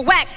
whack.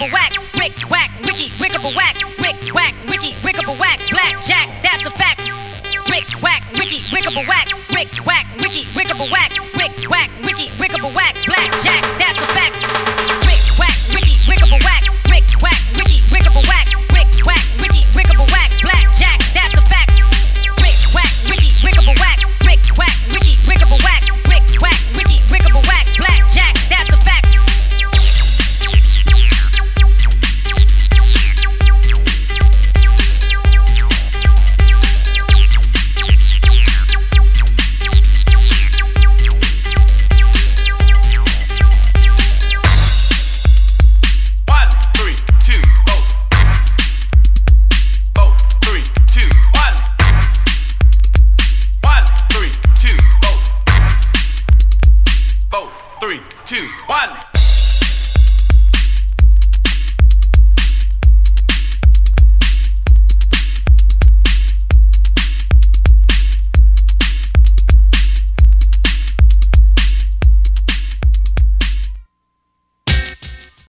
a whack, wick, whack, wicky, wick up a whack, wick, whack, wicky, wick up a whack, blackjack, that's a fact. Wick, whack, wicky, wick up a whack, wick, whack, wicky, wick up a whack, wick, whack, wicky, wick up a whack, blackjack. two, one.